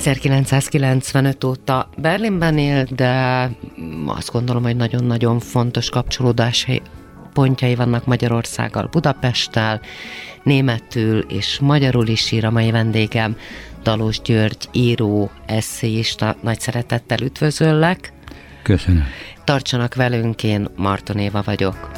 1995 óta Berlinben él, de azt gondolom, hogy nagyon-nagyon fontos kapcsolódási pontjai vannak Magyarországgal, Budapesttel, németül és magyarul is ír a mai vendégem, Dalos György, író, eszéista, nagy szeretettel üdvözöllek. Köszönöm. Tartsanak velünk, én Marton Éva vagyok.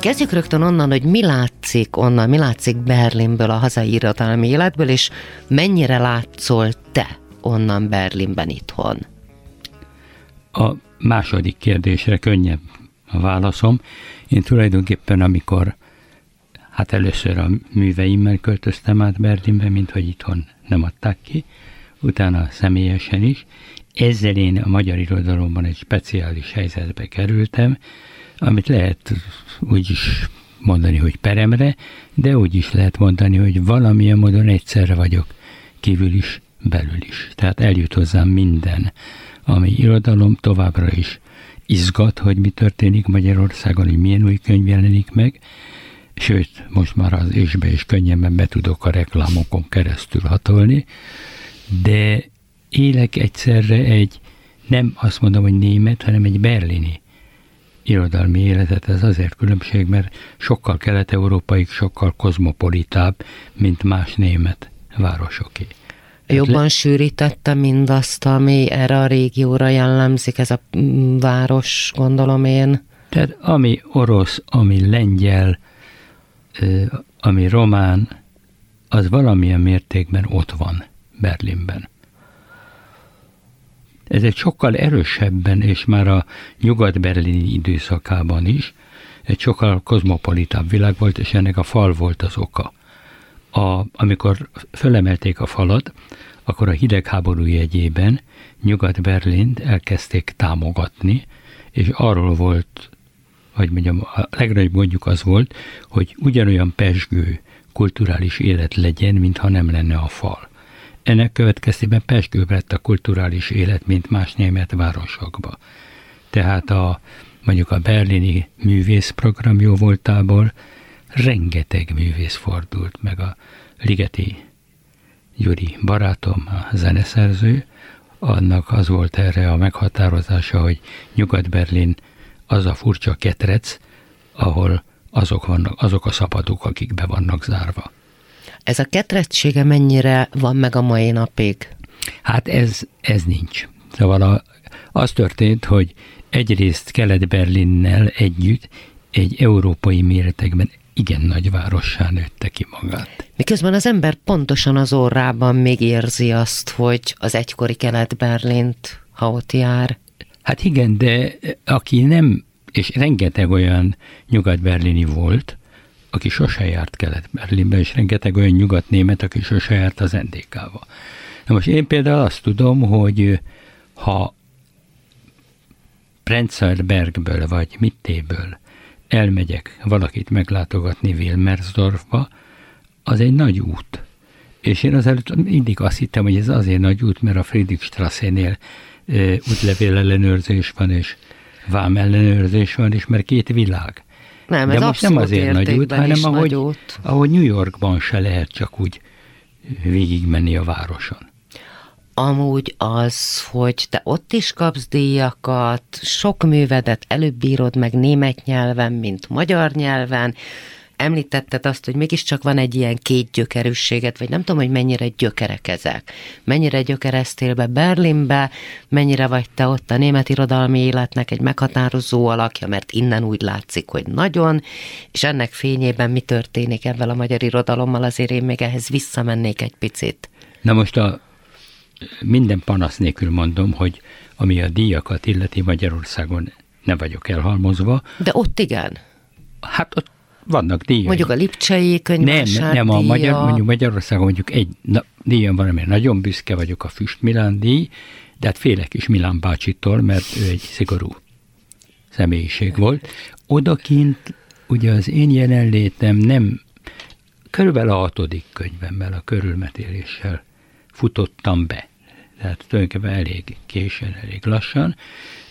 Kezdjük rögtön onnan, hogy mi látszik onnan, mi látszik Berlinből, a hazai irodalmi életből, és mennyire látszol te onnan Berlinben itthon? A második kérdésre könnyebb a válaszom. Én tulajdonképpen, amikor hát először a műveimmel költöztem át Berlinbe, mint hogy itthon nem adták ki, utána személyesen is. Ezzel én a magyar irodalomban egy speciális helyzetbe kerültem, amit lehet úgy is mondani, hogy peremre, de úgy is lehet mondani, hogy valamilyen módon egyszerre vagyok kívül is, belül is. Tehát eljut hozzám minden, ami irodalom továbbra is izgat, hogy mi történik Magyarországon, hogy milyen új könyv jelenik meg, sőt, most már az ésbe is könnyebben be tudok a reklámokon keresztül hatolni, de élek egyszerre egy, nem azt mondom, hogy német, hanem egy berlini irodalmi életet. Ez azért különbség, mert sokkal kelet-európai, sokkal kozmopolitább, mint más német városoké. Jobban le... sűrítette mindazt, ami erre a régióra jellemzik, ez a mm, város, gondolom én. Tehát ami orosz, ami lengyel, ami román, az valamilyen mértékben ott van Berlinben. Ez egy sokkal erősebben, és már a nyugat-berlini időszakában is, egy sokkal kozmopolitább világ volt, és ennek a fal volt az oka. A, amikor fölemelték a falat, akkor a hidegháború jegyében Nyugat-Berlint elkezdték támogatni, és arról volt, vagy mondjam, a legnagyobb mondjuk az volt, hogy ugyanolyan pesgő kulturális élet legyen, mintha nem lenne a fal. Ennek következtében pesgőbb lett a kulturális élet, mint más német városokba. Tehát a, mondjuk a berlini művészprogram jó voltából rengeteg művész fordult, meg a Ligeti Gyuri barátom, a zeneszerző, annak az volt erre a meghatározása, hogy Nyugat-Berlin az a furcsa ketrec, ahol azok, vannak, azok a szabadok, akik be vannak zárva. Ez a ketrettsége mennyire van meg a mai napig? Hát ez, ez nincs. Szóval a, az történt, hogy egyrészt Kelet-Berlinnel együtt egy európai méretekben igen nagy várossá nőtte ki magát. Miközben az ember pontosan az orrában még érzi azt, hogy az egykori Kelet-Berlint, ha ott jár. Hát igen, de aki nem, és rengeteg olyan nyugat-berlini volt, aki sose járt Kelet-Berlinbe, és rengeteg olyan nyugat-német, aki sose járt az NDK-ba. Na most én például azt tudom, hogy ha Prenzlbergből vagy Mittéből elmegyek valakit meglátogatni Wilmersdorfba, az egy nagy út. És én azelőtt mindig azt hittem, hogy ez azért nagy út, mert a Friedrichstrasse-nél útlevél ellenőrzés van, és vám ellenőrzés van, és mert két világ. Nem, ez De most nem azért nagy út, hanem ahogy, ahogy New Yorkban se lehet csak úgy végigmenni a városon. Amúgy az, hogy te ott is kapsz díjakat, sok művedet előbb írod meg német nyelven, mint magyar nyelven, említetted azt, hogy mégiscsak van egy ilyen két gyökerűséget, vagy nem tudom, hogy mennyire gyökerek ezek. Mennyire gyökereztél be Berlinbe, mennyire vagy te ott a német irodalmi életnek egy meghatározó alakja, mert innen úgy látszik, hogy nagyon, és ennek fényében mi történik ebben a magyar irodalommal, azért én még ehhez visszamennék egy picit. Na most a minden panasz nélkül mondom, hogy ami a díjakat illeti Magyarországon ne vagyok elhalmozva. De ott igen. Hát ott vannak díjak. Mondjuk a Lipcsei könyvvásár Nem, nem a Magyar, mondjuk Magyarországon mondjuk egy na, díjam van, amire nagyon büszke vagyok, a Füst Milán díj, de hát félek is Milán bácsitól, mert ő egy szigorú személyiség volt. Odakint ugye az én jelenlétem nem, körülbelül a hatodik könyvemmel, a körülmetéléssel futottam be. Tehát tulajdonképpen elég későn, elég lassan,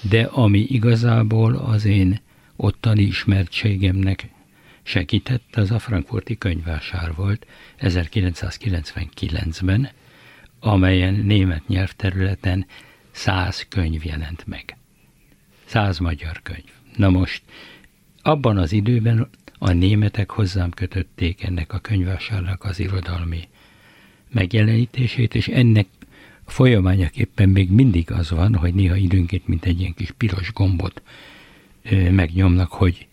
de ami igazából az én ottani ismertségemnek segített, az a frankfurti könyvvásár volt 1999-ben, amelyen német nyelvterületen száz könyv jelent meg. Száz magyar könyv. Na most, abban az időben a németek hozzám kötötték ennek a könyvvásárnak az irodalmi megjelenítését, és ennek folyamányaképpen még mindig az van, hogy néha időnként, mint egy ilyen kis piros gombot megnyomnak, hogy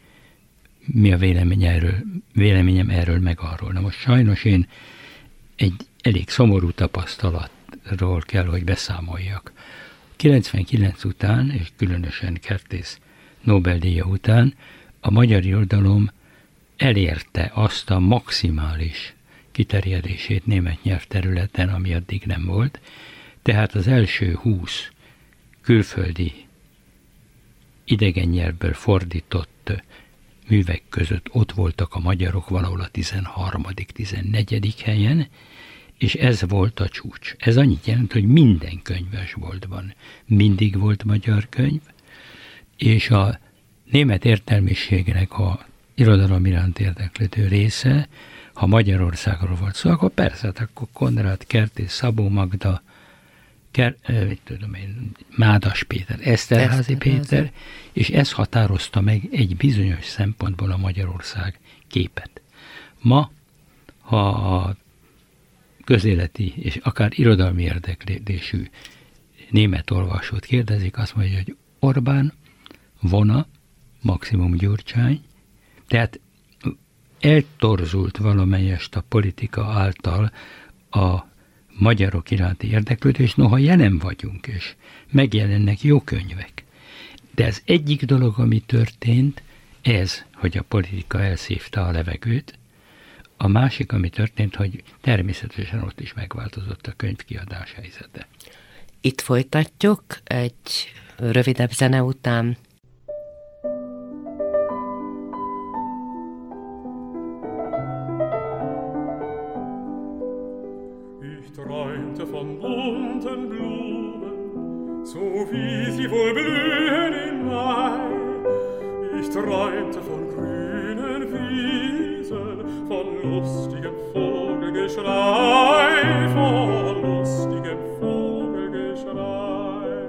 mi a vélemény erről, véleményem erről meg arról. Na most sajnos én egy elég szomorú tapasztalatról kell, hogy beszámoljak. 99 után, és különösen Kertész Nobel-díja után a magyar irodalom elérte azt a maximális kiterjedését német nyelvterületen, ami addig nem volt. Tehát az első húsz külföldi idegen nyelvből fordított művek között ott voltak a magyarok valahol a 13. 14. helyen, és ez volt a csúcs. Ez annyit jelent, hogy minden könyvesboltban mindig volt magyar könyv, és a német értelmiségnek a irodalom iránt érdeklődő része, ha Magyarországról volt szó, akkor persze, hát akkor Konrád Kertész, Szabó Magda, Ker, mit tudom én, Mádas Péter, Eszterházi Péter, és ez határozta meg egy bizonyos szempontból a Magyarország képet. Ma, ha a közéleti és akár irodalmi érdeklődésű német olvasót kérdezik, azt mondja, hogy Orbán, Vona, maximum Gyurcsány, tehát eltorzult valamelyest a politika által a magyarok iránti érdeklődés, noha jelen vagyunk, és megjelennek jó könyvek. De ez egyik dolog, ami történt, ez, hogy a politika elszívta a levegőt, a másik, ami történt, hogy természetesen ott is megváltozott a könyvkiadás helyzete. Itt folytatjuk egy rövidebb zene után. Träumte von grünen Wiesen, von lustigem Vogelgeschrei, von lustigem Vogelgeschrei.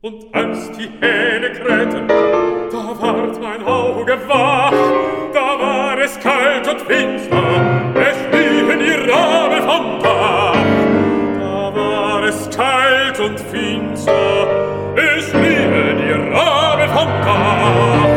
Und als die Hähne krähten, da ward mein Auge wach, da war es kalt und finster, und finster, es liebe die Rabe vom Tag.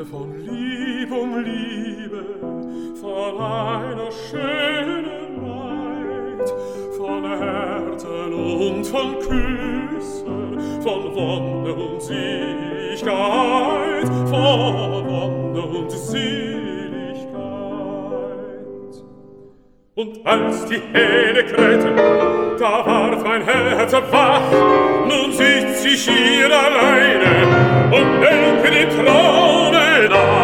Träumte von Lieb um Liebe, von einer schönen Maid, von Härten und von Küssen, von Wonne und Seligkeit, von Wonne und Seligkeit. Und als die Hähne krähten, da ward mein Herz wach, nun sitz ich hier alleine und denke die Krone nach.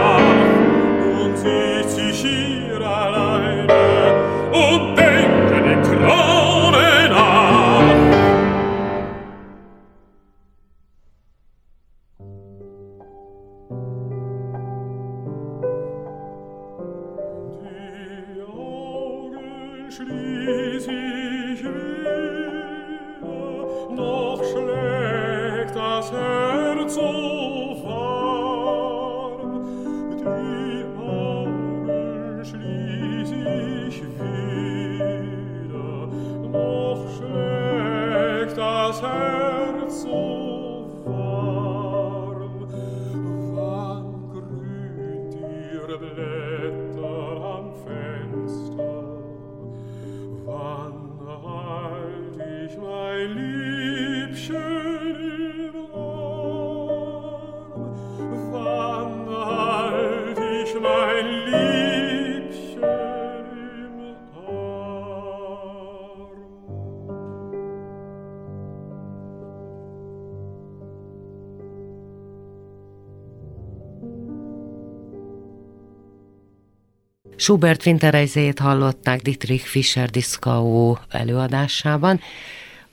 Schubert Winterreizét hallották Dietrich Fischer Diszkau előadásában.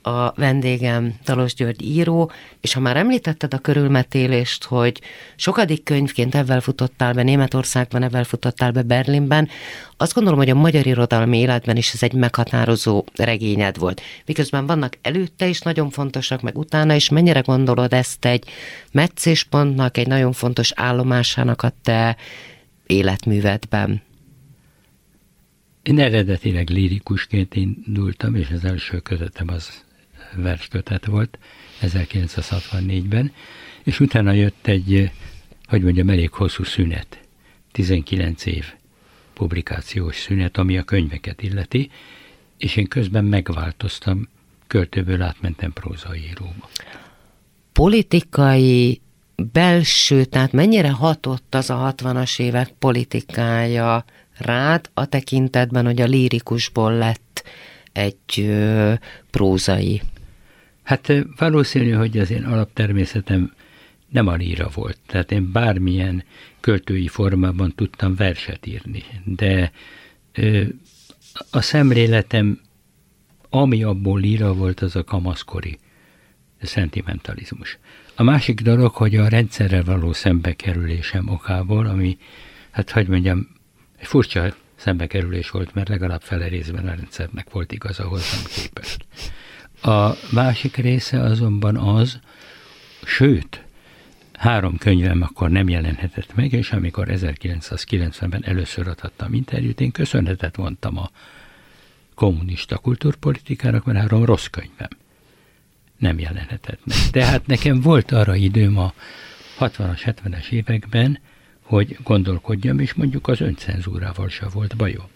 A vendégem Dalos György író, és ha már említetted a körülmetélést, hogy sokadik könyvként ebben futottál be Németországban, ebben futottál be Berlinben, azt gondolom, hogy a magyar irodalmi életben is ez egy meghatározó regényed volt. Miközben vannak előtte is nagyon fontosak, meg utána is, mennyire gondolod ezt egy meccéspontnak, egy nagyon fontos állomásának a te életművedben? Én eredetileg lirikusként indultam, és az első kötetem az verskötet volt 1964-ben, és utána jött egy, hogy mondjam, elég hosszú szünet, 19 év publikációs szünet, ami a könyveket illeti, és én közben megváltoztam, költőből átmentem prózaíróba. Politikai belső, tehát mennyire hatott az a 60-as évek politikája rád a tekintetben, hogy a lírikusból lett egy ö, prózai? Hát valószínű, hogy az én alaptermészetem nem a líra volt. Tehát én bármilyen költői formában tudtam verset írni, de ö, a szemléletem, ami abból líra volt, az a kamaszkori szentimentalizmus. A másik dolog, hogy a rendszerrel való szembekerülésem okából, ami, hát hogy mondjam, egy furcsa szembekerülés volt, mert legalább fele részben a rendszernek volt igaza hozzám képest. A másik része azonban az, sőt, három könyvem akkor nem jelenhetett meg, és amikor 1990-ben először adhattam interjút, én köszönetet mondtam a kommunista kultúrpolitikának, mert három rossz könyvem nem jelenhetett meg. Tehát nekem volt arra időm a 60-as, 70-es években, hogy gondolkodjam, és mondjuk az öncenzúrával se volt bajom.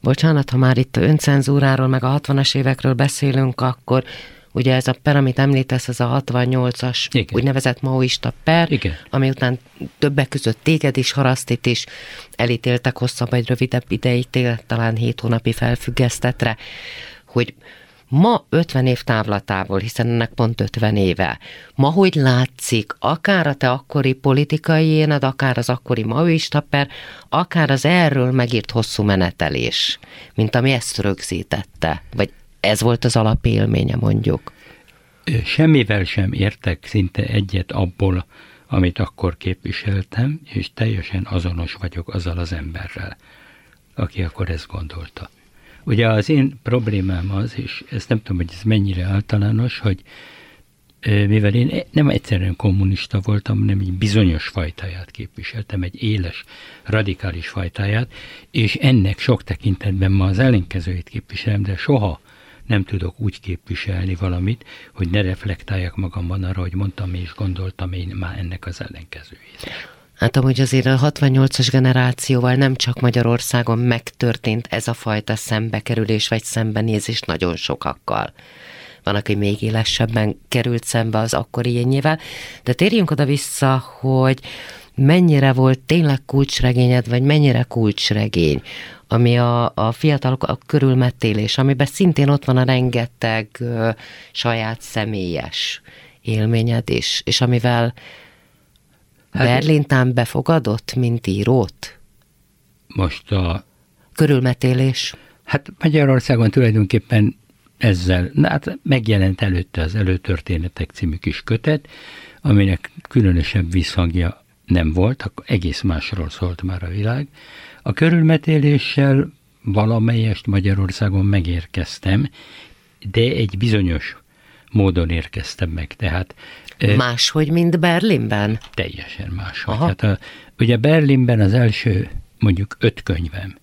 Bocsánat, ha már itt öncenzúráról, meg a 60-as évekről beszélünk, akkor ugye ez a per, amit említesz, ez a 68-as Igen. úgynevezett maoista per, Igen. ami után többek között téged is, Harasztit is elítéltek hosszabb vagy rövidebb ideig, téged talán 7 hónapi felfüggesztetre, hogy ma 50 év távlatából, hiszen ennek pont 50 éve, ma hogy látszik, akár a te akkori politikai éned, akár az akkori maoista per, akár az erről megírt hosszú menetelés, mint ami ezt rögzítette, vagy ez volt az alapélménye mondjuk. Semmivel sem értek szinte egyet abból, amit akkor képviseltem, és teljesen azonos vagyok azzal az emberrel, aki akkor ezt gondolta. Ugye az én problémám az, és ezt nem tudom, hogy ez mennyire általános, hogy mivel én nem egyszerűen kommunista voltam, hanem egy bizonyos fajtáját képviseltem, egy éles, radikális fajtáját, és ennek sok tekintetben ma az ellenkezőjét képviselem, de soha nem tudok úgy képviselni valamit, hogy ne reflektáljak magamban arra, hogy mondtam és gondoltam én már ennek az ellenkezőjét. Hát amúgy azért a 68-as generációval nem csak Magyarországon megtörtént ez a fajta szembekerülés vagy szembenézés nagyon sokakkal. Van, aki még élesebben került szembe az akkori énnyével. De térjünk oda vissza, hogy mennyire volt tényleg kulcsregényed, vagy mennyire kulcsregény, ami a, a fiatalok a körülmetélés, amiben szintén ott van a rengeteg ö, saját személyes élményed is, és amivel hát, Berlintán befogadott, mint írót? Most a... Körülmetélés. Hát Magyarországon tulajdonképpen ezzel, na hát megjelent előtte az Előtörténetek című kis kötet, aminek különösebb visszhangja nem volt, akkor egész másról szólt már a világ. A körülmetéléssel valamelyest Magyarországon megérkeztem, de egy bizonyos módon érkeztem meg. Tehát Máshogy, mint Berlinben? Teljesen máshogy. Hát a, ugye Berlinben az első mondjuk öt könyvem,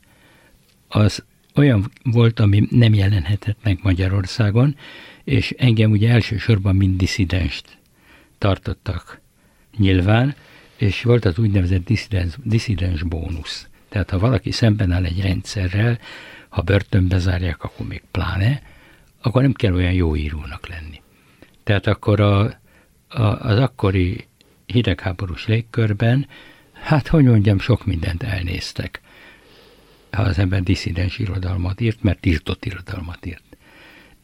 az olyan volt, ami nem jelenhetett meg Magyarországon, és engem ugye elsősorban mind diszidenst tartottak nyilván, és volt az úgynevezett diszidens, diszidens bónusz. Tehát ha valaki szemben áll egy rendszerrel, ha börtönbe zárják, akkor még pláne, akkor nem kell olyan jó írónak lenni. Tehát akkor a, a, az akkori hidegháborús légkörben, hát hogy mondjam, sok mindent elnéztek. Ha az ember diszidens irodalmat írt, mert tiltott irodalmat írt.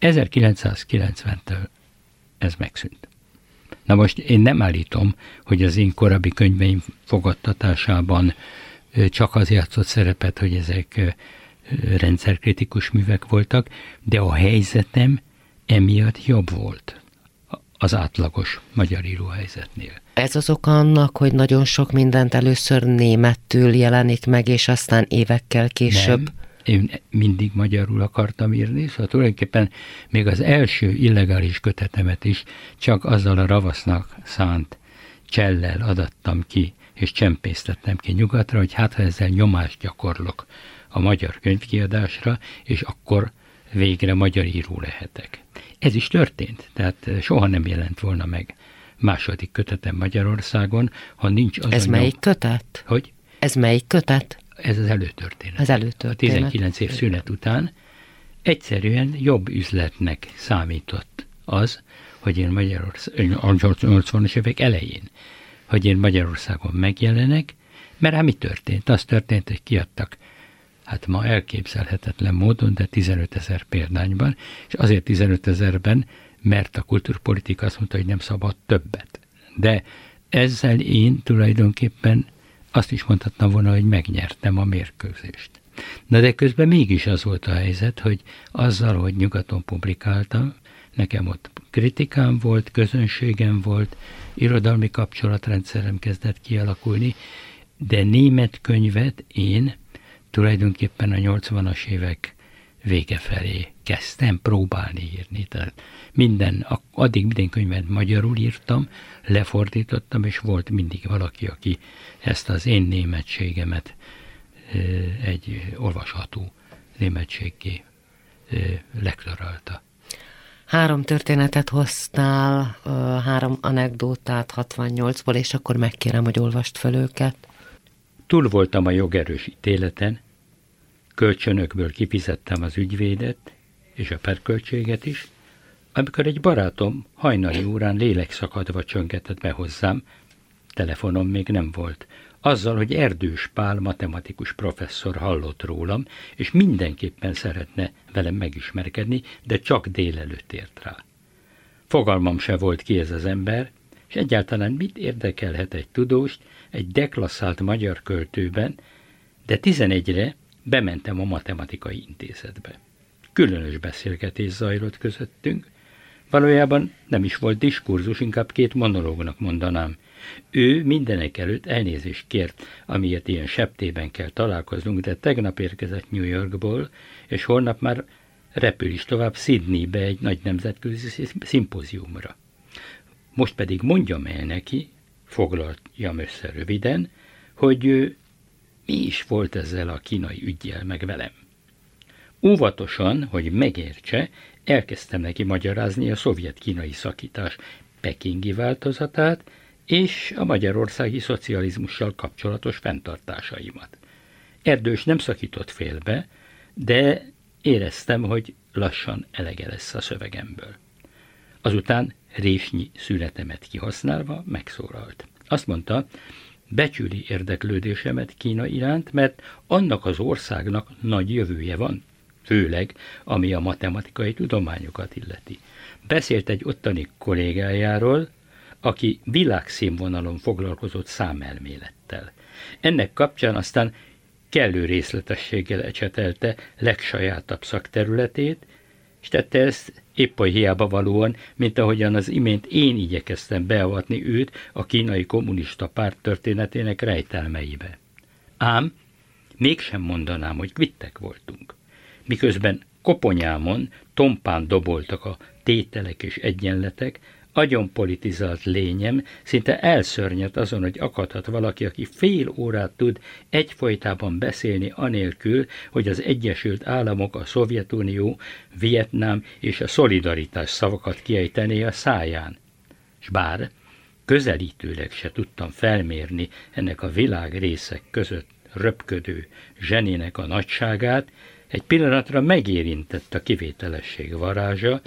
1990-től ez megszűnt. Na most én nem állítom, hogy az én korábbi könyveim fogadtatásában csak az játszott szerepet, hogy ezek rendszerkritikus művek voltak, de a helyzetem emiatt jobb volt az átlagos magyar íróhelyzetnél. Ez az oka annak, hogy nagyon sok mindent először németül jelenik meg, és aztán évekkel később... Nem én mindig magyarul akartam írni, szóval tulajdonképpen még az első illegális kötetemet is csak azzal a ravasznak szánt csellel adattam ki, és csempésztettem ki nyugatra, hogy hát ha ezzel nyomást gyakorlok a magyar könyvkiadásra, és akkor végre magyar író lehetek. Ez is történt, tehát soha nem jelent volna meg második kötetem Magyarországon, ha nincs az Ez melyik nyom... kötet? Hogy? Ez melyik kötet? ez az előtörténet. Az előtörténet. A 19 év szünet után egyszerűen jobb üzletnek számított az, hogy én Magyarországon, a 80-as évek elején, hogy én Magyarországon megjelenek, mert hát mi történt? Az történt, hogy kiadtak hát ma elképzelhetetlen módon, de 15 ezer példányban, és azért 15 ezerben, mert a kulturpolitika azt mondta, hogy nem szabad többet. De ezzel én tulajdonképpen azt is mondhatnám volna, hogy megnyertem a mérkőzést. Na de közben mégis az volt a helyzet, hogy azzal, hogy nyugaton publikáltam, nekem ott kritikám volt, közönségem volt, irodalmi kapcsolatrendszerem kezdett kialakulni, de német könyvet én tulajdonképpen a 80-as évek vége felé kezdtem próbálni írni. Tehát minden, addig minden könyvet magyarul írtam, lefordítottam, és volt mindig valaki, aki ezt az én németségemet egy olvasható németséggé lektorálta. Három történetet hoztál, három anekdótát 68-ból, és akkor megkérem, hogy olvast fel őket. Túl voltam a jogerős ítéleten, kölcsönökből kifizettem az ügyvédet, és a perköltséget is, amikor egy barátom hajnali órán lélekszakadva csöngetett be hozzám, telefonom még nem volt, azzal, hogy Erdős Pál matematikus professzor hallott rólam, és mindenképpen szeretne velem megismerkedni, de csak délelőtt ért rá. Fogalmam se volt ki ez az ember, és egyáltalán mit érdekelhet egy tudóst egy deklasszált magyar költőben, de tizenegyre bementem a matematikai intézetbe. Különös beszélgetés zajlott közöttünk, Valójában nem is volt diskurzus, inkább két monológnak mondanám. Ő mindenek előtt elnézést kért, amiért ilyen septében kell találkoznunk, de tegnap érkezett New Yorkból, és holnap már repül is tovább Sydneybe egy nagy nemzetközi szimpóziumra. Most pedig mondjam el neki, foglaljam össze röviden, hogy mi is volt ezzel a kínai ügyjel meg velem. Óvatosan, hogy megértse, elkezdtem neki magyarázni a szovjet-kínai szakítás pekingi változatát és a magyarországi szocializmussal kapcsolatos fenntartásaimat. Erdős nem szakított félbe, de éreztem, hogy lassan elege lesz a szövegemből. Azután résnyi születemet kihasználva megszólalt. Azt mondta, becsüli érdeklődésemet Kína iránt, mert annak az országnak nagy jövője van, főleg ami a matematikai tudományokat illeti. Beszélt egy ottani kollégájáról, aki világszínvonalon foglalkozott számelmélettel. Ennek kapcsán aztán kellő részletességgel ecsetelte legsajátabb szakterületét, és tette ezt épp oly hiába valóan, mint ahogyan az imént én igyekeztem beavatni őt a kínai kommunista párt történetének rejtelmeibe. Ám mégsem mondanám, hogy kvittek voltunk. Miközben koponyámon tompán doboltak a tételek és egyenletek, agyon politizált lényem szinte elszörnyet azon, hogy akadhat valaki, aki fél órát tud egyfolytában beszélni anélkül, hogy az Egyesült Államok, a Szovjetunió, Vietnám és a szolidaritás szavakat kiejtené a száján. S bár közelítőleg se tudtam felmérni ennek a világ részek között röpködő zsenének a nagyságát, egy pillanatra megérintett a kivételesség varázsa,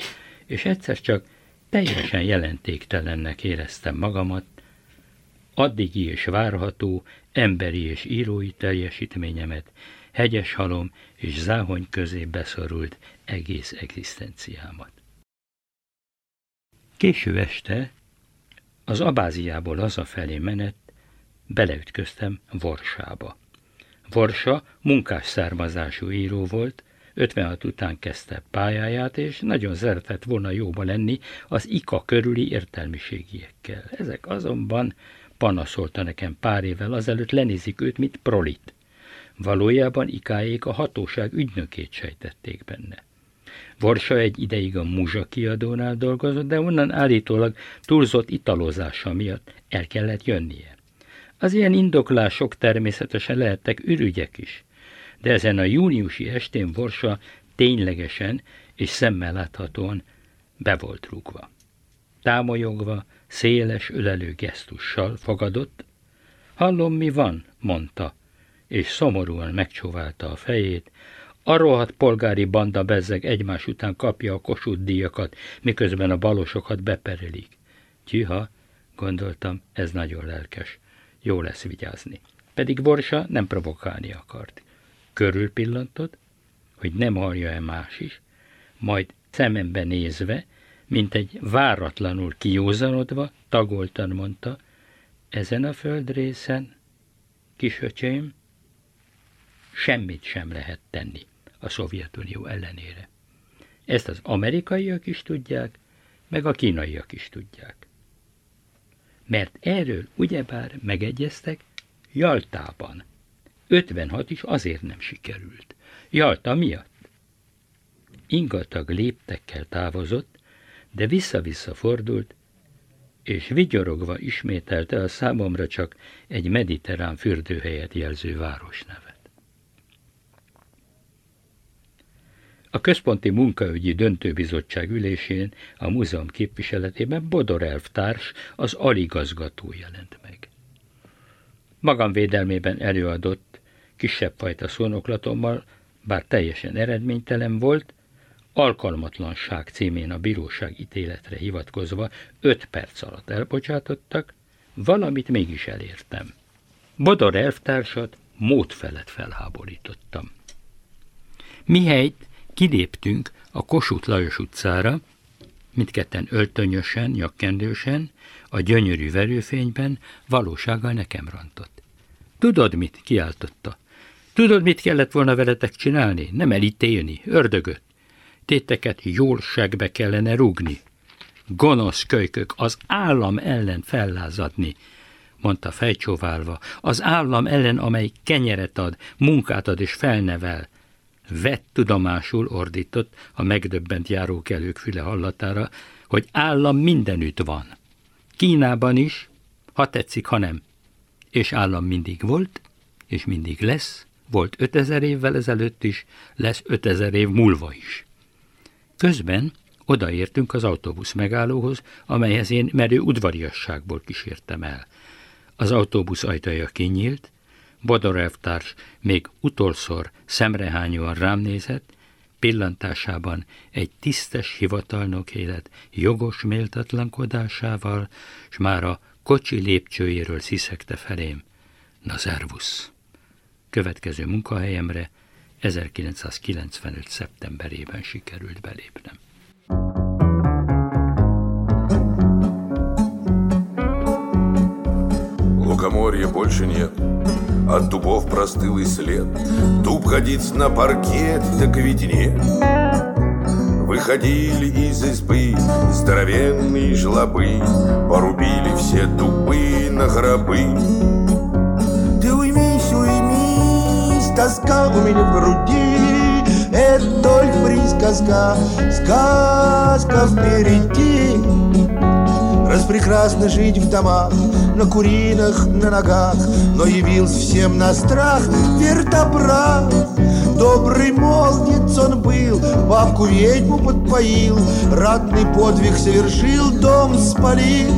és egyszer csak Teljesen jelentéktelennek éreztem magamat, addigi és várható emberi és írói teljesítményemet, hegyes halom és záhony közé beszorult egész egzisztenciámat. Késő este az Abáziából hazafelé menet beleütköztem Vorsába. Vorsa munkás származású író volt, 56 után kezdte pályáját, és nagyon szeretett volna jóba lenni az IKA körüli értelmiségiekkel. Ezek azonban panaszolta nekem pár évvel azelőtt lenézik őt, mint prolit. Valójában ikáék a hatóság ügynökét sejtették benne. Vorsa egy ideig a Muzsa kiadónál dolgozott, de onnan állítólag túlzott italozása miatt el kellett jönnie. Az ilyen indoklások természetesen lehettek ürügyek is de ezen a júniusi estén Vorsa ténylegesen és szemmel láthatóan be volt rúgva. Támolyogva, széles, ölelő gesztussal fogadott. Hallom, mi van, mondta, és szomorúan megcsóválta a fejét, a rohadt polgári banda bezzeg egymás után kapja a kosút díjakat, miközben a balosokat beperelik. Tyűha, gondoltam, ez nagyon lelkes. Jó lesz vigyázni. Pedig Borsa nem provokálni akart körülpillantott, hogy nem hallja-e más is, majd szemembe nézve, mint egy váratlanul kiózanodva, tagoltan mondta, ezen a földrészen, kisöcsém, semmit sem lehet tenni a Szovjetunió ellenére. Ezt az amerikaiak is tudják, meg a kínaiak is tudják. Mert erről ugyebár megegyeztek Jaltában, 56 is azért nem sikerült. Jalta miatt. Ingatag léptekkel távozott, de vissza-vissza fordult, és vigyorogva ismételte a számomra csak egy mediterrán fürdőhelyet jelző városnevet. A Központi Munkaügyi Döntőbizottság ülésén a múzeum képviseletében Bodor elvtárs, az aligazgató jelent meg. Magam védelmében előadott kisebb fajta szónoklatommal, bár teljesen eredménytelen volt, alkalmatlanság címén a bíróság ítéletre hivatkozva öt perc alatt elbocsátottak, valamit mégis elértem. Bodor elvtársat mód felett felháborítottam. Mihelyt kiléptünk a Kossuth Lajos utcára, mindketten öltönyösen, nyakkendősen, a gyönyörű verőfényben valósággal nekem rontott. Tudod mit? kiáltotta. Tudod, mit kellett volna veletek csinálni? Nem elítélni, ördögöt. Téteket jól segbe kellene rúgni. Gonosz kölykök, az állam ellen fellázadni, mondta fejcsóválva. Az állam ellen, amely kenyeret ad, munkát ad és felnevel. Vett tudomásul ordított a megdöbbent járókelők füle hallatára, hogy állam mindenütt van. Kínában is, ha tetszik, ha nem. És állam mindig volt, és mindig lesz, volt 5000 évvel ezelőtt is, lesz 5000 év múlva is. Közben odaértünk az autóbusz megállóhoz, amelyhez én merő udvariasságból kísértem el. Az autóbusz ajtaja kinyílt, társ még utolszor szemrehányóan rám nézett, pillantásában egy tisztes hivatalnok élet jogos méltatlankodásával, s már a kocsi lépcsőjéről sziszegte felém. Na szervusz! Következő munkahelyemre 1995. szeptemberében sikerült belépnem. Лукоморья больше нет От дубов простыл и след Дуб ходить на паркет, так ведь нет Выходили из избы здоровенные жлобы Порубили все дубы на гробы Ты уймись, уймись, тоска у меня в груди. Это присказка, сказка впереди. Распрекрасно жить в домах, на куринах, на ногах. Но явился всем на страх вертопрах Добрый молодец он был, бабку ведьму подпоил. Ратный подвиг совершил, дом спалил.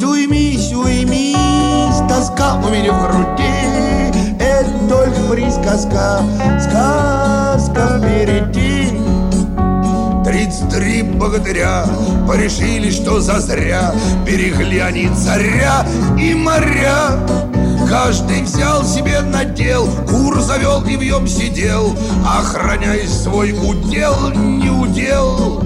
Ты уймись, уймись, тоска у меня в груди только присказка, сказка впереди. Тридцать три богатыря Порешили, что зазря. Берегли они царя и моря. Каждый взял себе надел Кур завел и в нем сидел. Охраняя свой удел, не удел.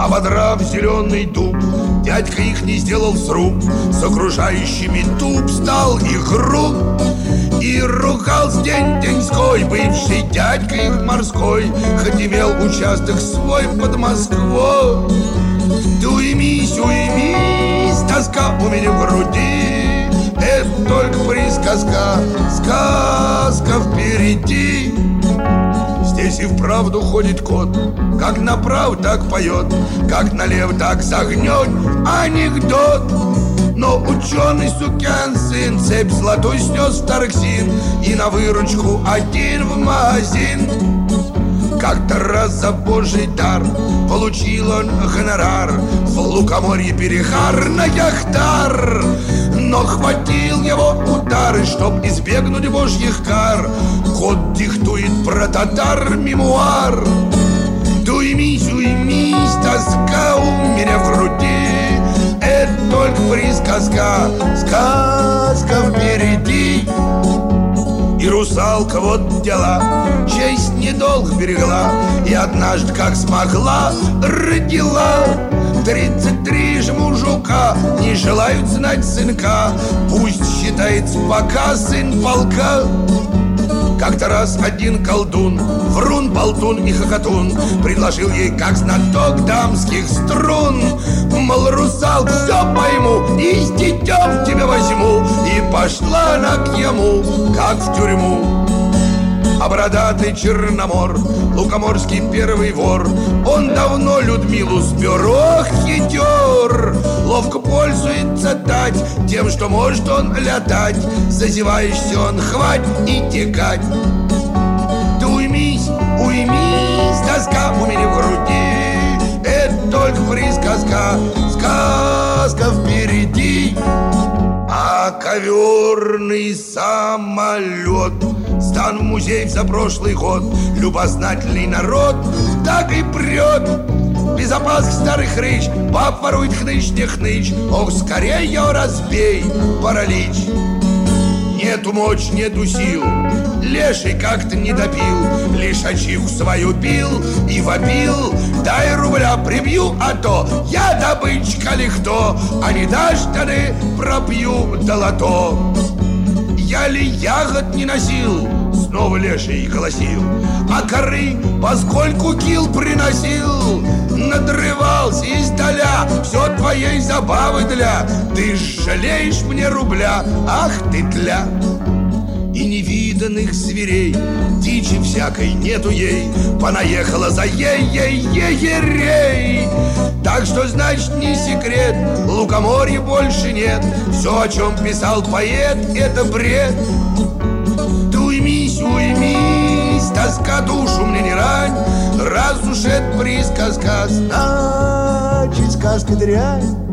Ободрав зеленый дуб Дядька их не сделал сруб С окружающими туп стал их груб и ругался день-деньской Бывший дядька их морской Хоть имел участок свой под Москвой. Ты уймись, уймись Тоска у меня в груди. Это только присказка Сказка впереди. Здесь и вправду ходит кот Как направо, так поет Как налево, так загнет Анекдот но ученый сукян сын Цепь золотой снес в Тарксин И на выручку один в магазин. Как-то раз за божий дар Получил он гонорар В лукоморье перехар на яхтар. Но хватил его удары Чтоб избегнуть божьих кар. Кот диктует про татар мемуар. Уймись, уймись, тоска у меня в груди Это только присказка, сказка впереди. И русалка вот дела Честь недолго берегла. И однажды, как смогла, родила. Тридцать три же мужика Не желают знать сынка. Пусть считается пока сын полка. Как-то раз один колдун, врун, болтун и хохотун Предложил ей, как знаток дамских струн Мол, русал, все пойму и с детем тебя возьму. И пошла она к нему, как в тюрьму. А бородатый черномор, лукоморский первый вор Он давно Людмилу спер, ох, хитер Ловко пользуется дать тем, что может он летать. Зазеваешься он, хвать и текать Ты уймись, уймись, тоска у меня в груди присказка, сказка впереди А коверный самолет Стан музей за прошлый год Любознательный народ так и прет без старых рыч Баб ворует хныч, не хныч Ох, скорее ее разбей, паралич Нету мочь, нету сил. Леший как-то не допил Лишь ачивку свою пил и вопил. Дай рубля прибью, а то Я добычка ли А не дашь, тады пропью долото. Я ли ягод не носил Снова леший голосил А коры, поскольку кил приносил Надрывался издаля. Все твоей забавы для Ты жалеешь мне рубля Ах ты тля. И невиданных зверей Дичи всякой нету ей. Понаехала за ей-ей-ей-ерей Так что, значит, не секрет Лукоморья больше нет. Все, о чем писал поэт, это бред Ты уймись, уймись Тоска душу мне не рань Раз уж это присказка, значит сказка дрянь.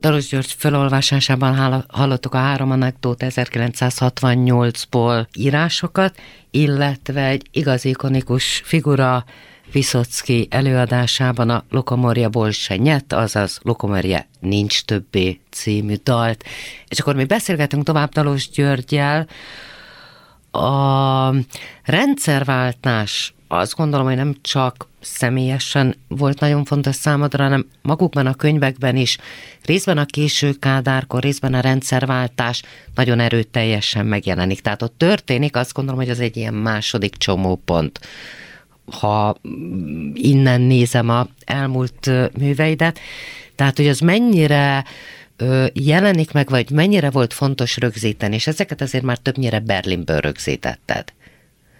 Dalos György felolvasásában hallottuk a három anekdót 1968-ból írásokat, illetve egy igazi ikonikus figura Viszocki előadásában a Lokomorja Bolse nyett, azaz Lokomorja nincs többé című dalt. És akkor mi beszélgetünk tovább Dalos Györgyel, a rendszerváltás azt gondolom, hogy nem csak személyesen volt nagyon fontos számodra, hanem magukban a könyvekben is, részben a késő kádárkor, részben a rendszerváltás nagyon erőteljesen megjelenik. Tehát ott történik, azt gondolom, hogy az egy ilyen második csomópont ha innen nézem a elmúlt műveidet. Tehát, hogy az mennyire jelenik meg, vagy mennyire volt fontos rögzíteni, és ezeket azért már többnyire Berlinből rögzítetted.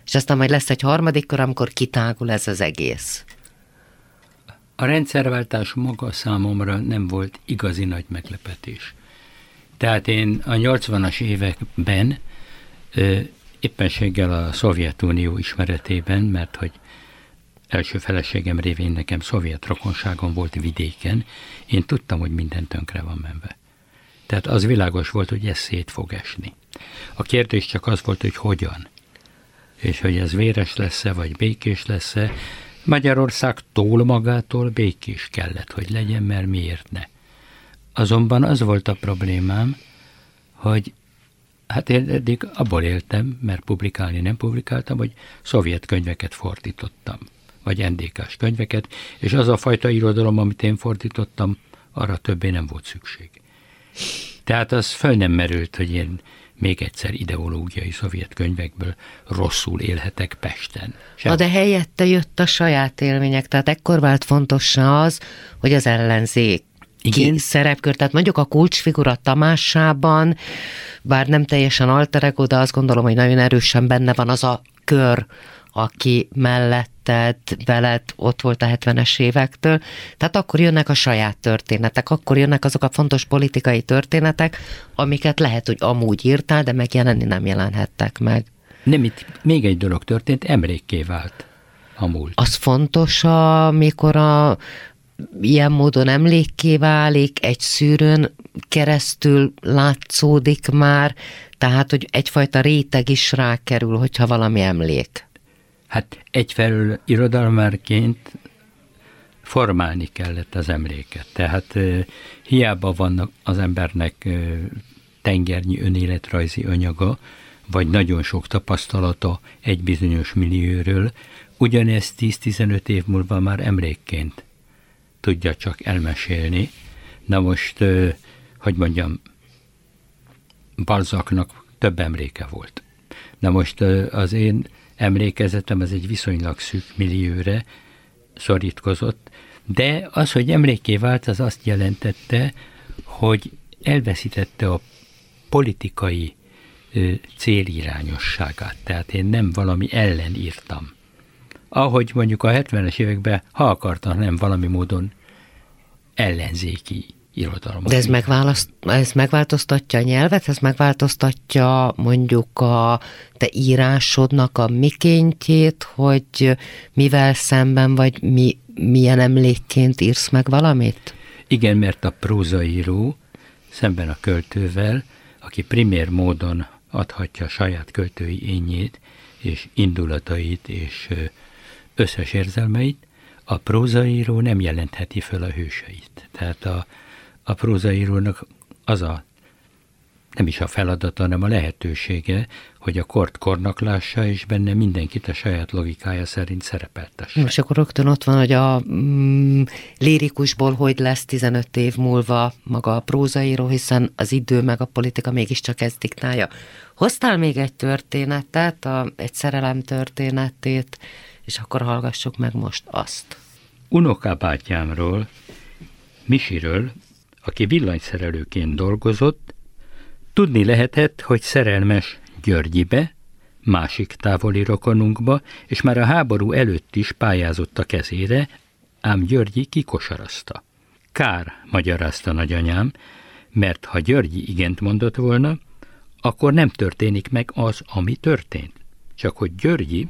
És aztán majd lesz egy harmadik kor, amikor kitágul ez az egész. A rendszerváltás maga számomra nem volt igazi nagy meglepetés. Tehát én a 80-as években ö, éppenséggel a Szovjetunió ismeretében, mert hogy első feleségem révén nekem szovjet rokonságom volt vidéken, én tudtam, hogy minden tönkre van menve. Tehát az világos volt, hogy ez szét fog esni. A kérdés csak az volt, hogy hogyan. És hogy ez véres lesz-e, vagy békés lesz-e. Magyarország tól magától békés kellett, hogy legyen, mert miért ne. Azonban az volt a problémám, hogy hát én eddig abból éltem, mert publikálni nem publikáltam, hogy szovjet könyveket fordítottam vagy NDK-s könyveket, és az a fajta irodalom, amit én fordítottam, arra többé nem volt szükség. Tehát az föl nem merült, hogy én még egyszer ideológiai szovjet könyvekből rosszul élhetek Pesten. Sem. De helyette jött a saját élmények, tehát ekkor vált fontosan az, hogy az ellenzék igen. szerepkör, tehát mondjuk a kulcsfigura Tamássában, bár nem teljesen alterego, de azt gondolom, hogy nagyon erősen benne van az a kör, aki melletted, veled ott volt a 70-es évektől. Tehát akkor jönnek a saját történetek, akkor jönnek azok a fontos politikai történetek, amiket lehet, hogy amúgy írtál, de megjelenni nem jelenhettek meg. Nem, itt még egy dolog történt, emlékké vált a múlt. Az fontos, amikor a ilyen módon emlékké válik, egy szűrőn keresztül látszódik már, tehát, hogy egyfajta réteg is rákerül, hogyha valami emlék. Hát egyfelől irodalmárként formálni kellett az emléket. Tehát hiába vannak az embernek tengernyi önéletrajzi anyaga, vagy nagyon sok tapasztalata egy bizonyos millióről, ugyanezt 10-15 év múlva már emlékként tudja csak elmesélni. Na most, hogy mondjam, Balzaknak több emléke volt. Na most az én emlékezetem az egy viszonylag szűk millióre szorítkozott, de az, hogy emléké vált, az azt jelentette, hogy elveszítette a politikai célirányosságát. Tehát én nem valami ellen írtam. Ahogy mondjuk a 70-es években, ha akartam, nem valami módon ellenzéki irodalom. De ez, megválaszt, ez megváltoztatja a nyelvet, ez megváltoztatja mondjuk a te írásodnak a mikéntjét, hogy mivel szemben vagy mi, milyen emlékként írsz meg valamit? Igen, mert a prózaíró szemben a költővel, aki primér módon adhatja saját költői ényét, és indulatait, és összes érzelmeit, a prózaíró nem jelentheti föl a hőseit. Tehát a, a prózaírónak az a nem is a feladata, hanem a lehetősége, hogy a kort kornak lássa, és benne mindenkit a saját logikája szerint szerepeltesse. És akkor rögtön ott van, hogy a mm, lirikusból hogy lesz 15 év múlva maga a prózaíró, hiszen az idő meg a politika mégiscsak ezt diktálja. Hoztál még egy történetet, a, egy szerelem történetét, és akkor hallgassuk meg most azt. Unokabátyámról, Misiről, aki villanyszerelőként dolgozott, tudni lehetett, hogy szerelmes Györgyibe, másik távoli rokonunkba, és már a háború előtt is pályázott a kezére, ám Györgyi kikosarazta. Kár, magyarázta nagyanyám, mert ha Györgyi igent mondott volna, akkor nem történik meg az, ami történt. Csak hogy Györgyi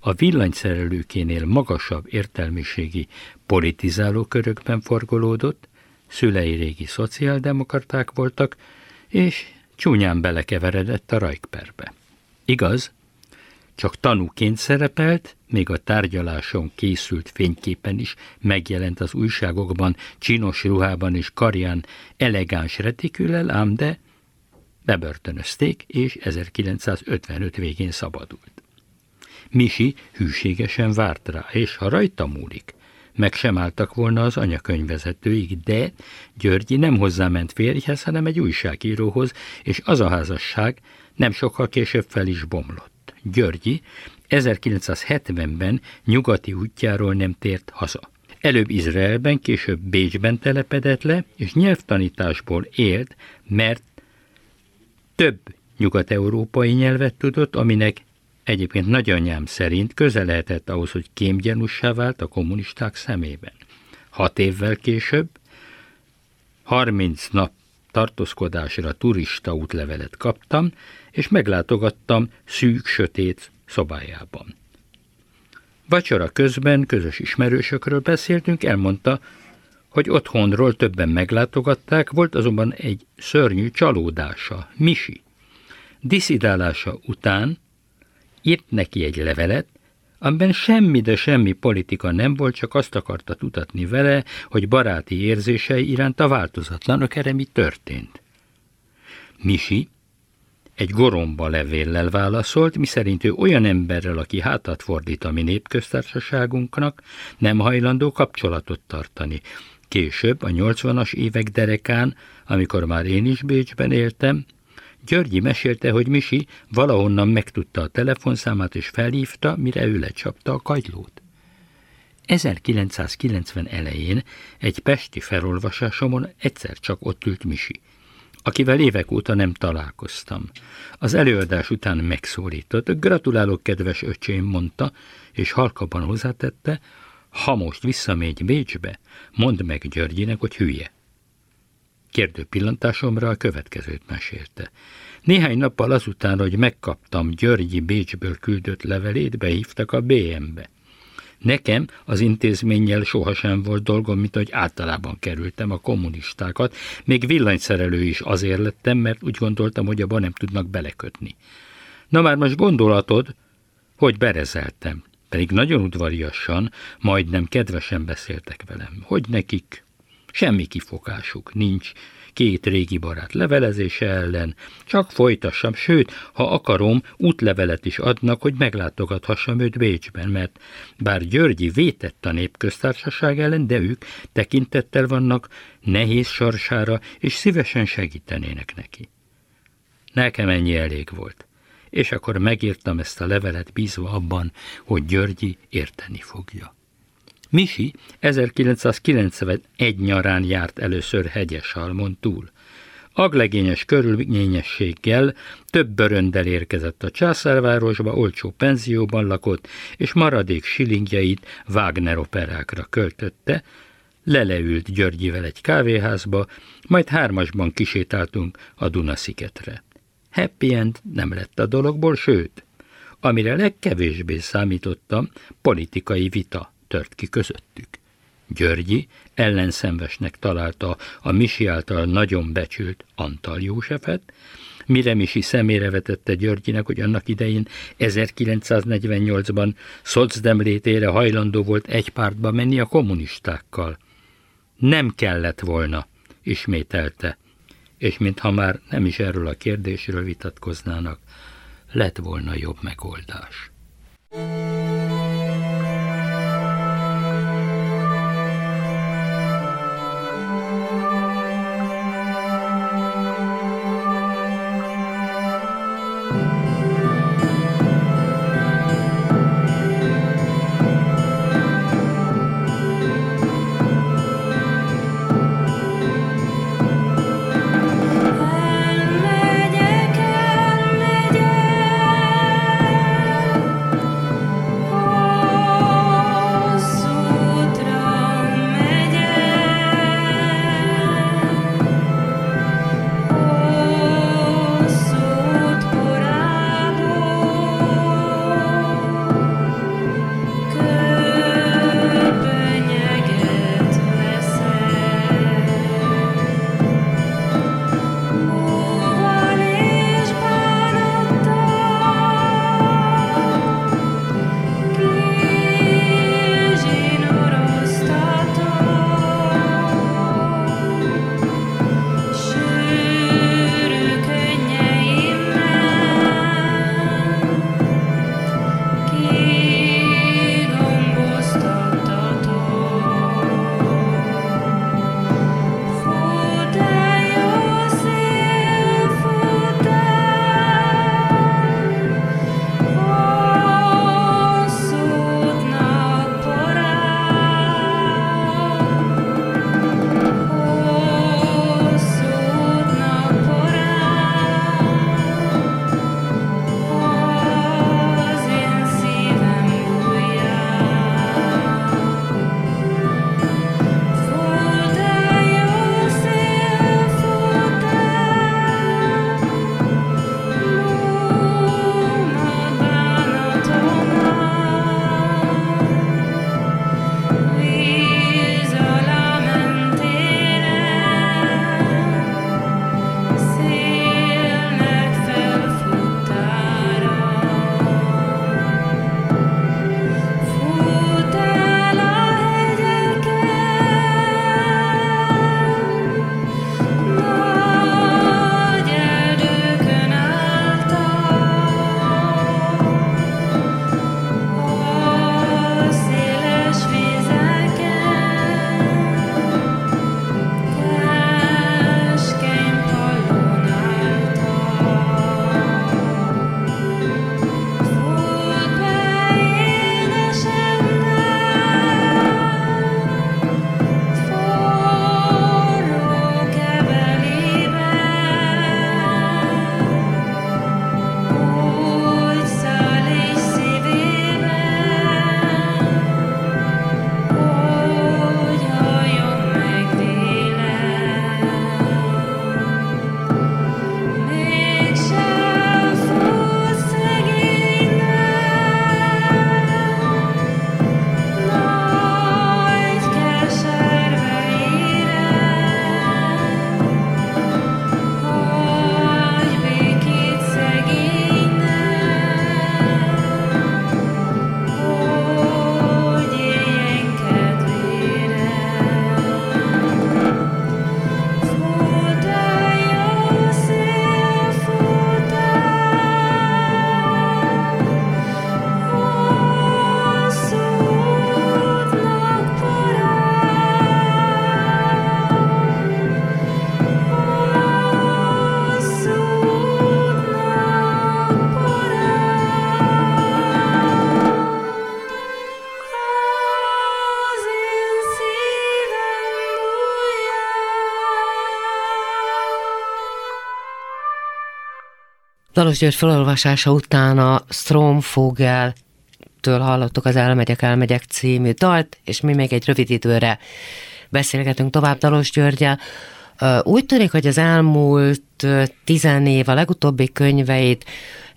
a villanyszerelőkénél magasabb értelmiségi politizáló körökben forgolódott, szülei régi szociáldemokraták voltak, és csúnyán belekeveredett a rajkperbe. Igaz, csak tanúként szerepelt, még a tárgyaláson készült fényképen is megjelent az újságokban, csinos ruhában és karján elegáns retikülel, ám de bebörtönözték, és 1955 végén szabadult. Misi hűségesen várt rá, és ha rajta múlik, meg sem álltak volna az anyakönyvezetőig, de Györgyi nem hozzáment férjhez, hanem egy újságíróhoz, és az a házasság nem sokkal később fel is bomlott. Györgyi 1970-ben nyugati útjáról nem tért haza. Előbb Izraelben, később Bécsben telepedett le, és nyelvtanításból élt, mert több nyugat-európai nyelvet tudott, aminek egyébként nagyanyám szerint közel lehetett ahhoz, hogy kémgyanussá vált a kommunisták szemében. Hat évvel később, 30 nap tartózkodásra turista útlevelet kaptam, és meglátogattam szűk, sötét szobájában. Vacsora közben közös ismerősökről beszéltünk, elmondta, hogy otthonról többen meglátogatták, volt azonban egy szörnyű csalódása, Misi. Diszidálása után írt neki egy levelet, amiben semmi, de semmi politika nem volt, csak azt akarta tudatni vele, hogy baráti érzései iránt a változatlanok erre mi történt. Misi egy goromba levéllel válaszolt, miszerint ő olyan emberrel, aki hátat fordít a mi népköztársaságunknak, nem hajlandó kapcsolatot tartani. Később, a 80-as évek derekán, amikor már én is Bécsben éltem, Györgyi mesélte, hogy Misi valahonnan megtudta a telefonszámát és felhívta, mire ő lecsapta a kagylót. 1990 elején egy pesti felolvasásomon egyszer csak ott ült Misi, akivel évek óta nem találkoztam. Az előadás után megszólított, gratulálok, kedves öcsém, mondta, és halkabban hozzátette, ha most visszamegy Bécsbe, mondd meg Györgyinek, hogy hülye. Kérdő pillantásomra a következőt mesélte. Néhány nappal azután, hogy megkaptam Györgyi Bécsből küldött levelét, behívtak a BM-be. Nekem az intézménnyel sohasem volt dolgom, mint hogy általában kerültem a kommunistákat, még villanyszerelő is azért lettem, mert úgy gondoltam, hogy abban nem tudnak belekötni. Na már most gondolatod, hogy berezeltem, pedig nagyon udvariasan, majdnem kedvesen beszéltek velem, hogy nekik semmi kifogásuk nincs, két régi barát levelezése ellen, csak folytassam, sőt, ha akarom, útlevelet is adnak, hogy meglátogathassam őt Bécsben, mert bár Györgyi vétett a népköztársaság ellen, de ők tekintettel vannak nehéz sorsára, és szívesen segítenének neki. Nekem ennyi elég volt és akkor megírtam ezt a levelet bízva abban, hogy Györgyi érteni fogja. Misi 1991 nyarán járt először Hegyeshalmon túl. Aglegényes körülményességgel több bőröndel érkezett a császárvárosba, olcsó penzióban lakott, és maradék silingjeit Wagner operákra költötte, leleült Györgyivel egy kávéházba, majd hármasban kisétáltunk a Dunasziketre. Happy end nem lett a dologból, sőt, amire legkevésbé számítottam, politikai vita tört ki közöttük. Györgyi ellenszenvesnek találta a Misi által nagyon becsült Antal Józsefet, mire Misi szemére vetette Györgyinek, hogy annak idején 1948-ban szocdem létére hajlandó volt egy pártba menni a kommunistákkal. Nem kellett volna, ismételte, és mintha már nem is erről a kérdésről vitatkoznának, lett volna jobb megoldás. Dalos György felolvasása után a Stromfogel től hallottuk az Elmegyek, Elmegyek című dalt, és mi még egy rövid időre beszélgetünk tovább Dalos Györgyel. Úgy tűnik, hogy az elmúlt tizen év a legutóbbi könyveit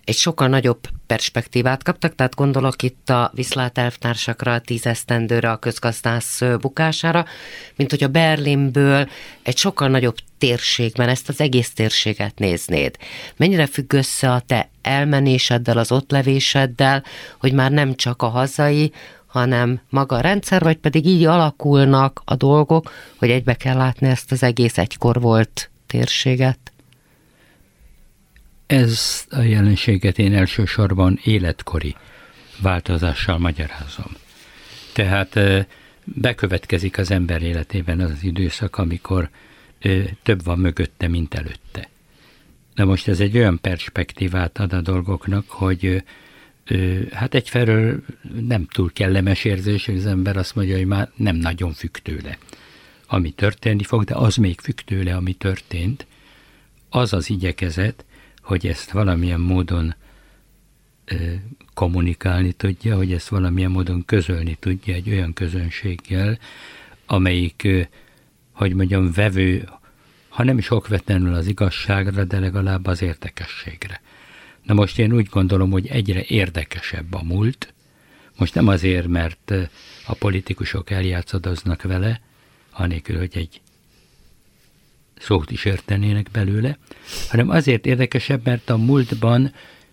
egy sokkal nagyobb perspektívát kaptak, tehát gondolok itt a Viszlát elvtársakra, a tízesztendőre, a közgazdász bukására, mint hogy a Berlinből egy sokkal nagyobb térségben ezt az egész térséget néznéd. Mennyire függ össze a te elmenéseddel, az ott levéseddel, hogy már nem csak a hazai, hanem maga a rendszer, vagy pedig így alakulnak a dolgok, hogy egybe kell látni ezt az egész egykor volt térséget? Ez a jelenséget én elsősorban életkori változással magyarázom. Tehát bekövetkezik az ember életében az, az időszak, amikor több van mögötte, mint előtte. Na most ez egy olyan perspektívát ad a dolgoknak, hogy hát egyfelől nem túl kellemes érzés, hogy az ember azt mondja, hogy már nem nagyon függ tőle, ami történni fog, de az még függ tőle, ami történt. Az az igyekezet, hogy ezt valamilyen módon ö, kommunikálni tudja, hogy ezt valamilyen módon közölni tudja egy olyan közönséggel, amelyik, ö, hogy mondjam, vevő, ha nem is okvetlenül az igazságra, de legalább az értekességre. Na most én úgy gondolom, hogy egyre érdekesebb a múlt, most nem azért, mert a politikusok eljátszadoznak vele, anélkül, hogy egy szót is értenének belőle, hanem azért érdekesebb, mert a múltban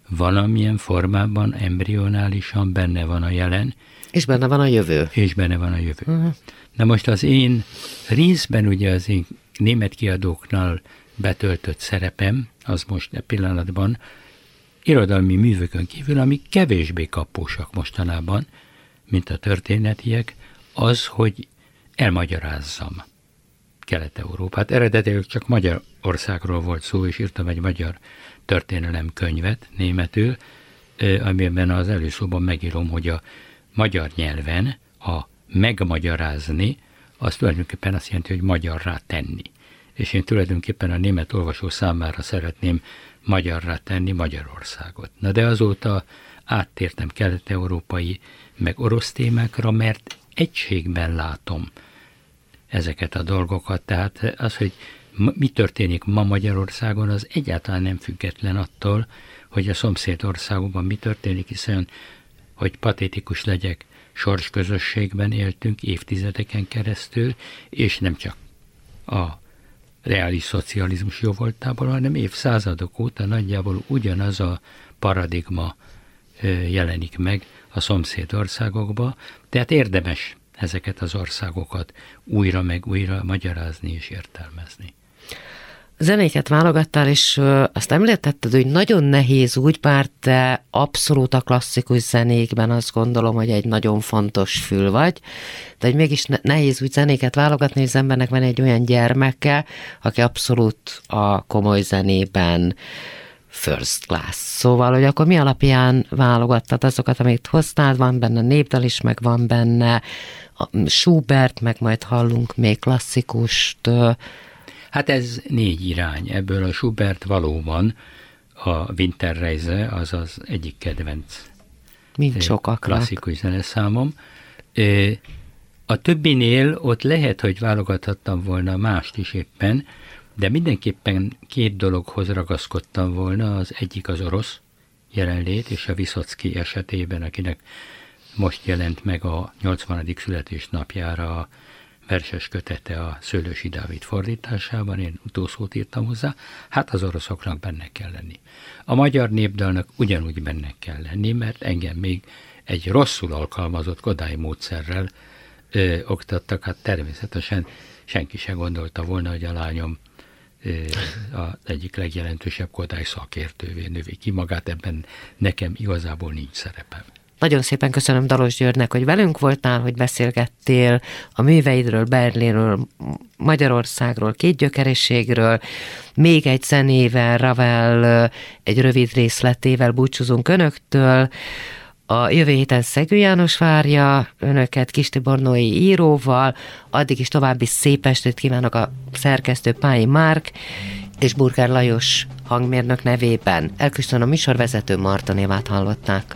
valamilyen formában, embrionálisan benne van a jelen. És benne van a jövő. És benne van a jövő. Uh-huh. Na most az én részben ugye az én német kiadóknál betöltött szerepem, az most e pillanatban irodalmi művökön kívül, ami kevésbé kapósak mostanában, mint a történetiek, az, hogy elmagyarázzam Kelet-Európát. Eredetileg csak Magyarországról volt szó, és írtam egy magyar történelem könyvet németül, amiben az előszóban megírom, hogy a magyar nyelven a megmagyarázni, az tulajdonképpen azt jelenti, hogy magyarrá tenni. És én tulajdonképpen a német olvasó számára szeretném magyarrá tenni Magyarországot. Na de azóta áttértem kelet-európai, meg orosz témákra, mert egységben látom ezeket a dolgokat. Tehát az, hogy mi történik ma Magyarországon, az egyáltalán nem független attól, hogy a szomszéd országokban mi történik, hiszen, hogy patétikus legyek, sorsközösségben éltünk évtizedeken keresztül, és nem csak a reális szocializmus jó voltából, hanem évszázadok óta nagyjából ugyanaz a paradigma jelenik meg a szomszéd országokba, tehát érdemes ezeket az országokat újra meg újra magyarázni és értelmezni. Zenéket válogattál, és azt említetted, hogy nagyon nehéz úgy, bár te abszolút a klasszikus zenékben azt gondolom, hogy egy nagyon fontos fül vagy, de hogy mégis nehéz úgy zenéket válogatni, hogy az embernek van egy olyan gyermeke, aki abszolút a komoly zenében first class. Szóval, hogy akkor mi alapján válogattad azokat, amit hoztál, van benne népdal is, meg van benne Schubert, meg majd hallunk még klasszikust. Hát ez négy irány. Ebből a Schubert valóban a Winterreise az az egyik kedvenc Mint sokaknak. klasszikus zeneszámom. A többinél ott lehet, hogy válogathattam volna mást is éppen, de mindenképpen két dologhoz ragaszkodtam volna, az egyik az orosz jelenlét, és a Viszocki esetében, akinek most jelent meg a 80. születésnapjára a verses kötete a Szőlősi Dávid fordításában, én utószót írtam hozzá, hát az oroszoknak benne kell lenni. A magyar népdalnak ugyanúgy benne kell lenni, mert engem még egy rosszul alkalmazott Kodály módszerrel ö, oktattak, hát természetesen senki sem gondolta volna, hogy a lányom az egyik legjelentősebb Kodály szakértővé növi ki magát, ebben nekem igazából nincs szerepem. Nagyon szépen köszönöm Dalos Györgynek, hogy velünk voltál, hogy beszélgettél a műveidről, Berlinről, Magyarországról, két gyökerességről. Még egy zenével, Ravel egy rövid részletével búcsúzunk önöktől. A jövő héten Szegő János várja önöket Kisti Bornói íróval, addig is további szép estét kívánok a szerkesztő Pályi Márk, és Burger Lajos hangmérnök nevében elköszönöm a műsorvezető Marta Névát hallották.